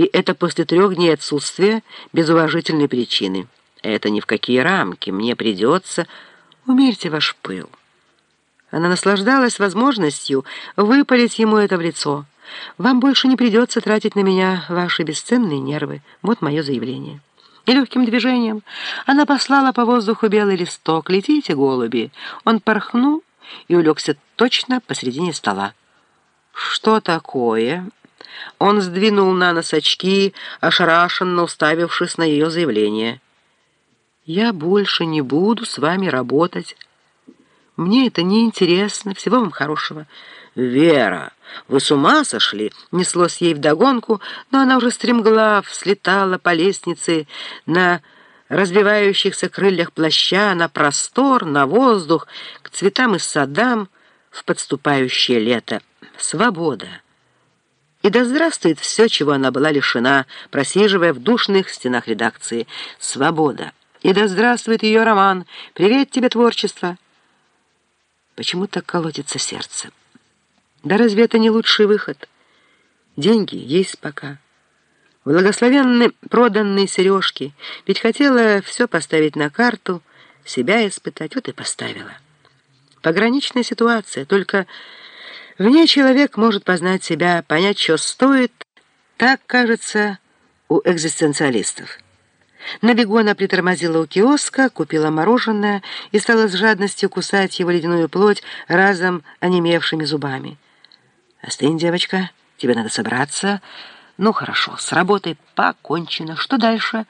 И это после трех дней отсутствия без уважительной причины. Это ни в какие рамки. Мне придется... Умерьте ваш пыл. Она наслаждалась возможностью выпалить ему это в лицо. «Вам больше не придется тратить на меня ваши бесценные нервы. Вот мое заявление». И легким движением она послала по воздуху белый листок. «Летите, голуби!» Он порхнул и улегся точно посредине стола. «Что такое?» Он сдвинул на нос очки, ошарашенно уставившись на ее заявление. «Я больше не буду с вами работать. Мне это не интересно. Всего вам хорошего». «Вера, вы с ума сошли?» Неслось ей вдогонку, но она уже стремглав слетала по лестнице на развивающихся крыльях плаща, на простор, на воздух, к цветам и садам в подступающее лето. Свобода! И да здравствует все, чего она была лишена, просиживая в душных стенах редакции. Свобода! И да здравствует ее роман! Привет тебе, творчество! Почему так колотится сердце? Да разве это не лучший выход? Деньги есть пока. Благословенны проданные сережки, ведь хотела все поставить на карту, себя испытать, вот и поставила. Пограничная ситуация, только в ней человек может познать себя, понять, что стоит, так, кажется, у экзистенциалистов. На бегу она притормозила у киоска, купила мороженое и стала с жадностью кусать его ледяную плоть разом онемевшими зубами. «Остынь, девочка, тебе надо собраться». «Ну, хорошо, с работой покончено. Что дальше?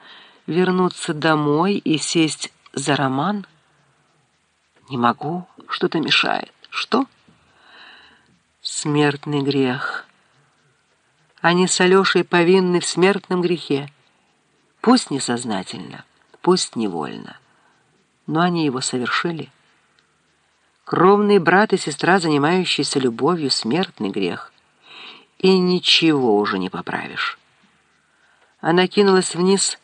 Вернуться домой и сесть за роман?» «Не могу. Что-то мешает. Что?» «Смертный грех. Они с Алешей повинны в смертном грехе. Пусть несознательно, пусть невольно. Но они его совершили». Кровный брат и сестра, занимающиеся любовью, смертный грех. И ничего уже не поправишь. Она кинулась вниз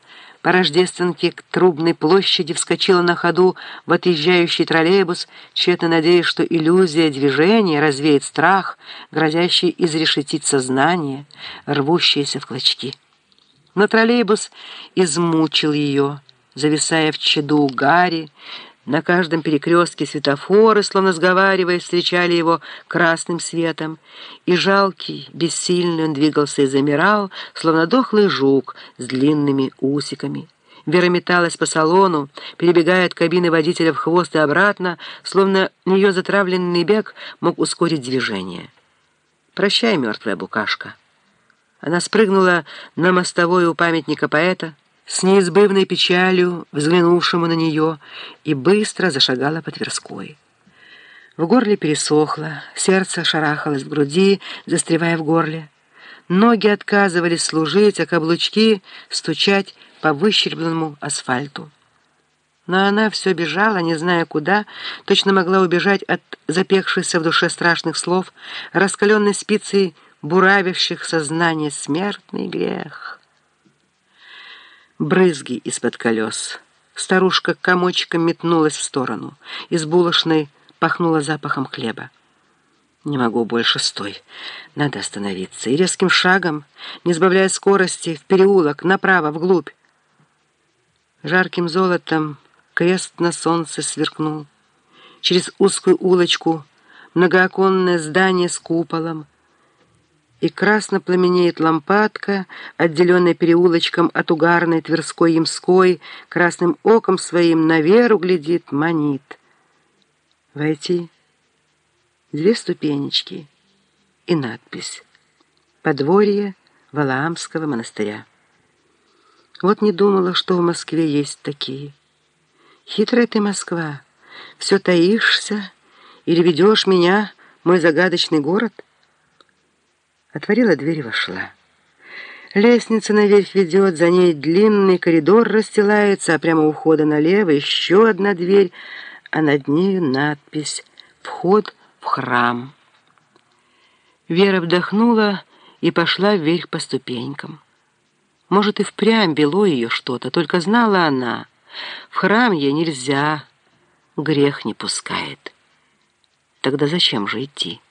по Рождественке к Трубной площади, вскочила на ходу в отъезжающий троллейбус, тщетно надеясь, что иллюзия движения развеет страх, грозящий изрешетить сознание, рвущееся в клочки. Но троллейбус измучил ее, зависая в чаду Гарри, на каждом перекрестке светофоры, словно сговаривая, встречали его красным светом, и жалкий, бессильный он двигался и замирал, словно дохлый жук с длинными усиками. Вера металась по салону, перебегая от кабины водителя в хвост и обратно, словно ее затравленный бег мог ускорить движение. «Прощай, мертвая букашка». Она спрыгнула на мостовой у памятника поэта, с неизбывной печалью, взглянувшему на нее, и быстро зашагала по Тверской. В горле пересохло, сердце шарахалось в груди, застревая в горле. Ноги отказывались служить, а каблучки стучать по выщербленному асфальту. Но она все бежала, не зная куда, точно могла убежать от запекшихся в душе страшных слов, раскаленной спицей буравивших сознание смертный грех брызги из-под колес. Старушка комочком метнулась в сторону. Из булочной пахнуло запахом хлеба. «Не могу больше, стой. Надо остановиться». И резким шагом, не сбавляя скорости, в переулок, направо, вглубь. Жарким золотом крест на солнце сверкнул. Через узкую улочку многооконное здание с куполом — и красно пламенеет лампадка, отделенная переулочком от угарной Тверской Ямской, красным оком своим на веру глядит, манит. Войти. Две ступенечки и надпись «Подворье Валаамского монастыря». Вот не думала, что в Москве есть такие. Хитрая ты, Москва, все таишься или ведешь меня, мой загадочный город — Отворила дверь и вошла. Лестница наверх ведет, за ней длинный коридор расстилается, а прямо у входа налево еще одна дверь, а над нею надпись «Вход в храм». Вера вдохнула и пошла вверх по ступенькам. Может, и впрямь бело ее что-то, только знала она. В храм ей нельзя, грех не пускает. Тогда зачем же идти?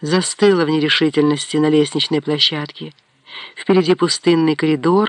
Застыла в нерешительности на лестничной площадке. Впереди пустынный коридор,